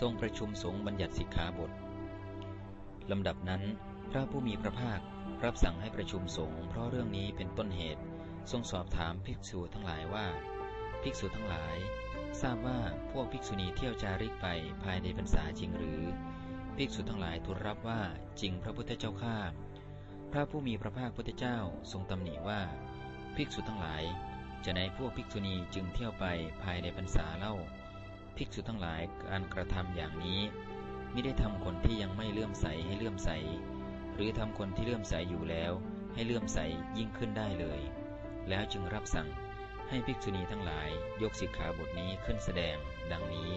ทรงประชุมสงฆ์บัญญัติสิกขาบทลำดับนั้น พระผู้มีพระภาครับสั่งให้ประชุมสงฆ์เพราะเรื่องนี้เป็นต้นเหตุ ทรงสอบถามภิกษุทั้งหลายว่า ภิกษุทั้งหลาย ทราบว่าพวกภิกษุณีเที่ยวจาริกไปภายในพรรษาจริงหรือ ภิกษุทั้งหลายทูลรับว่าจริงพระพุทธเจ้าข้าพระผู้มีพระภาคพุทธเจ้าทรงตำหนิว่า ภิกษุทั้งหลาย จะในพวกภิกษุณีจึงเที่ยวไปภายในพรรษาเล่า ภิกษุทั้งหลายการกระทำอย่างนี้ไม่ได้ทำคนที่ยังไม่เลื่อมใสให้เลื่อมใส หรือทำคนที่เลื่อมใสอยู่แล้ว ให้เลื่อมใสยิ่งขึ้นได้เลย แล้วจึงรับสั่งให้ภิกษุณีทั้งหลายยกสิกขาบทนี้ขึ้นแสดง ดังนี้